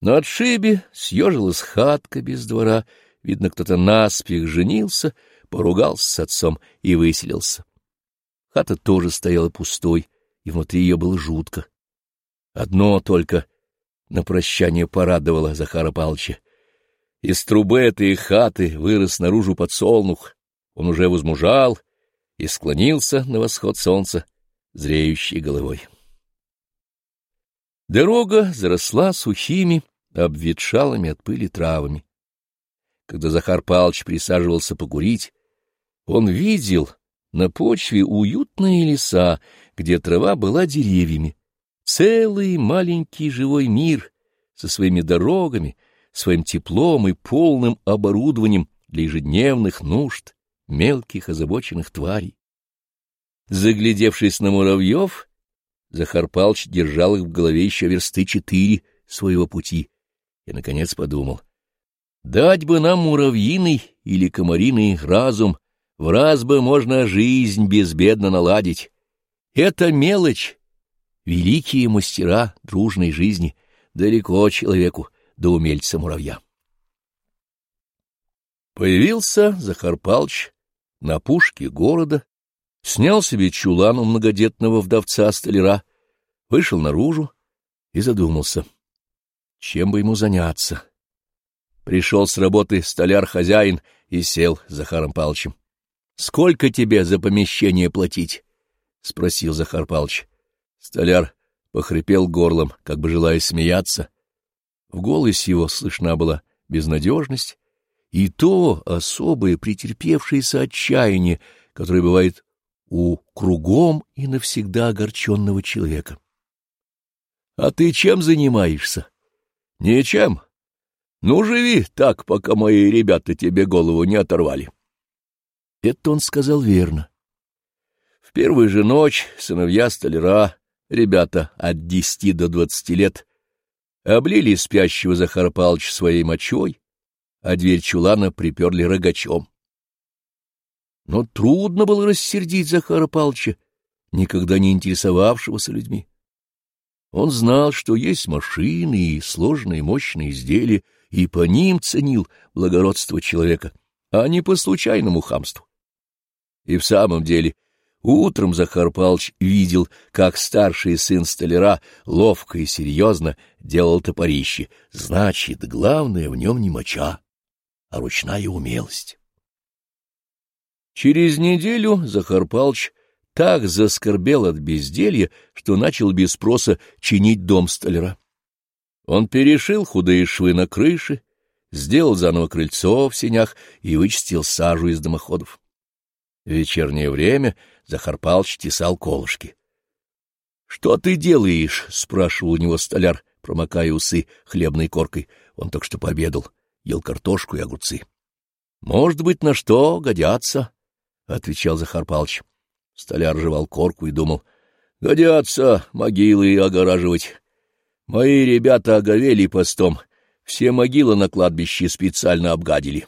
На отшибе съежилась хатка без двора, видно, кто-то наспех женился, поругался с отцом и выселился. Хата тоже стояла пустой, и внутри ее было жутко. Одно только на прощание порадовало Захара Павловича. Из трубы этой хаты вырос наружу подсолнух, он уже возмужал и склонился на восход солнца, зреющей головой. Дорога заросла сухими, обветшалыми от пыли травами. Когда Захар Павлович присаживался покурить, он видел на почве уютные леса, где трава была деревьями, целый маленький живой мир со своими дорогами, своим теплом и полным оборудованием для ежедневных нужд мелких озабоченных тварей. Заглядевшись на муравьев, Захар Палч держал их в голове еще версты четыре своего пути и, наконец, подумал. Дать бы нам муравьиный или комариный разум, в раз бы можно жизнь безбедно наладить. Это мелочь. Великие мастера дружной жизни, далеко человеку до умельца муравья. Появился Захар Палч на пушке города снял себе чулан у многодетного вдовца-столяра, вышел наружу и задумался, чем бы ему заняться. Пришел с работы столяр-хозяин и сел с Захаром Палычем. — Сколько тебе за помещение платить? — спросил Захар Палыч. Столяр похрипел горлом, как бы желая смеяться. В голосе его слышна была безнадежность и то особое претерпевшееся отчаяние, которое бывает у кругом и навсегда огорченного человека. — А ты чем занимаешься? — Ничем. Ну, живи так, пока мои ребята тебе голову не оторвали. Это он сказал верно. В первую же ночь сыновья столяра, ребята от десяти до двадцати лет, облили спящего Захара Павловича своей мочой, а дверь чулана приперли рогачом. Но трудно было рассердить Захара Павловича, никогда не интересовавшегося людьми. Он знал, что есть машины и сложные мощные изделия, и по ним ценил благородство человека, а не по случайному хамству. И в самом деле утром Захар Павлович видел, как старший сын столяра ловко и серьезно делал топорище. Значит, главное в нем не моча, а ручная умелость. Через неделю Захар Палыч так заскорбел от безделья, что начал без спроса чинить дом столяра. Он перешил худые швы на крыше, сделал заново крыльцо в сенях и вычистил сажу из дымоходов. В вечернее время Захар Палыч тесал колышки. — Что ты делаешь? — спрашивал у него столяр, промокая усы хлебной коркой. Он только что пообедал, ел картошку и огурцы. — Может быть, на что годятся? — отвечал Захар Палыч. Столяр жевал корку и думал, — годятся могилы огораживать. Мои ребята оговели постом, все могилы на кладбище специально обгадили.